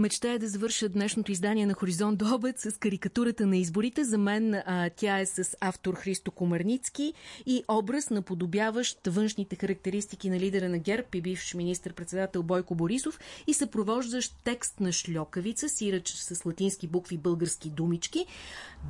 Мечта е да завърша днешното издание на Хоризонт до обед с карикатурата на изборите. За мен а, тя е с автор Христо Комарницки и образ наподобяващ външните характеристики на лидера на ГЕРБ и бивш министр-председател Бойко Борисов и съпровождащ текст на шльокавица, сирач с латински букви български думички.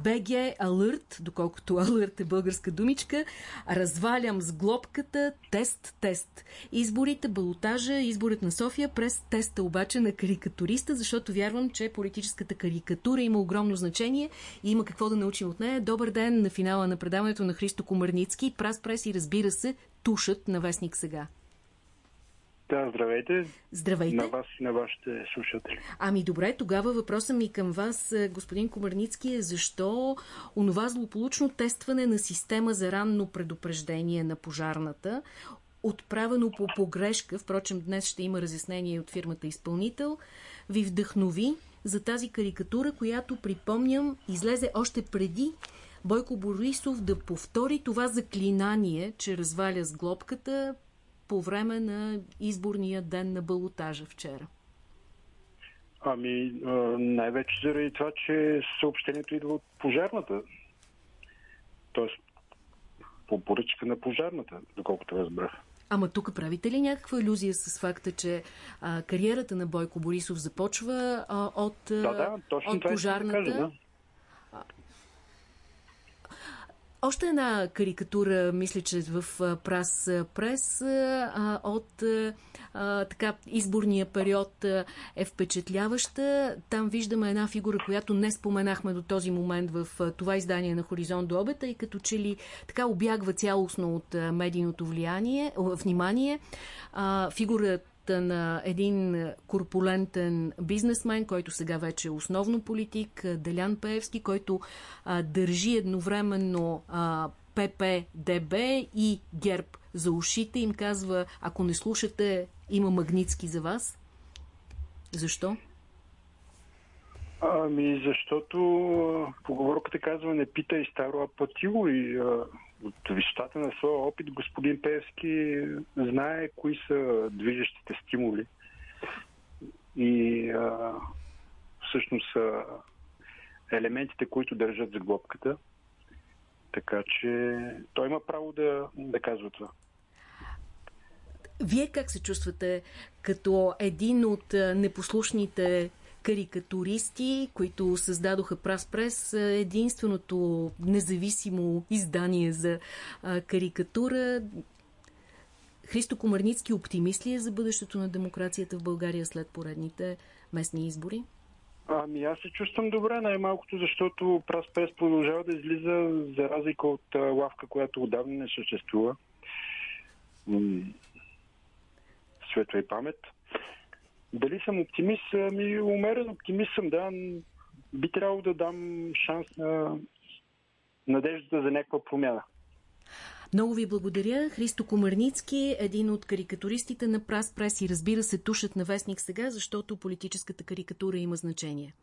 БГ Алърт, доколкото Алърт е българска думичка, развалям с глобката, тест, тест. Изборите, балотажа, изборът на София през теста обаче на карикатуриста, защото вярвам, че политическата карикатура има огромно значение и има какво да научим от нея. Добър ден на финала на предаването на Христо Комарницки. Прас прес и разбира се, тушът на Вестник сега. Да, здравейте. Здравейте. На вас и на вашите слушатели. Ами добре, тогава въпросът ми към вас, е, господин Комарницки, е защо онова злополучно тестване на система за ранно предупреждение на пожарната, отправено по погрешка, впрочем днес ще има разяснение от фирмата изпълнител, ви вдъхнови за тази карикатура, която, припомням, излезе още преди Бойко Борисов да повтори това заклинание, че разваля с глобката по време на изборния ден на балотажа вчера? Ами, най-вече заради това, че съобщението идва от пожарната. Тоест, по поръчка на пожарната, доколкото разбрах. Ама тук правите ли някаква иллюзия с факта, че а, кариерата на Бойко Борисов започва а, от, да, да, точно от пожарната? Кажа, да. Още една карикатура, мисля, че в Прас Прес от така изборния период е впечатляваща. Там виждаме една фигура, която не споменахме до този момент в това издание на Хоризонт до обета и като че ли така обягва цялостно от медийното влияние, внимание. А, фигура на един корпулентен бизнесмен, който сега вече е основно политик, Делян Пеевски, който а, държи едновременно а, ППДБ и ГЕРБ за ушите. Им казва, ако не слушате, има магнитски за вас. Защо? Ами, защото поговорката казва не питай старо, а пътило и а, от висотата на своя опит господин Певски знае кои са движещите стимули и а, всъщност са елементите, които държат за глобката. Така че той има право да, да казва това. Вие как се чувствате като един от непослушните карикатуристи, които създадоха Прас Прес, единственото независимо издание за а, карикатура. Христо Комарницки оптимист ли е за бъдещето на демокрацията в България след поредните местни избори? Ами аз се чувствам добре, най-малкото, защото Прас Прес продължава да излиза за разлика от лавка, която отдавна не съществува. Светла и памет. Дали съм оптимист? Ами, умерен оптимист съм, да. Би трябвало да дам шанс на надеждата за някаква промяна. Много ви благодаря. Христо Комарницки, един от карикатуристите на Прас Прес и разбира се тушат на вестник сега, защото политическата карикатура има значение.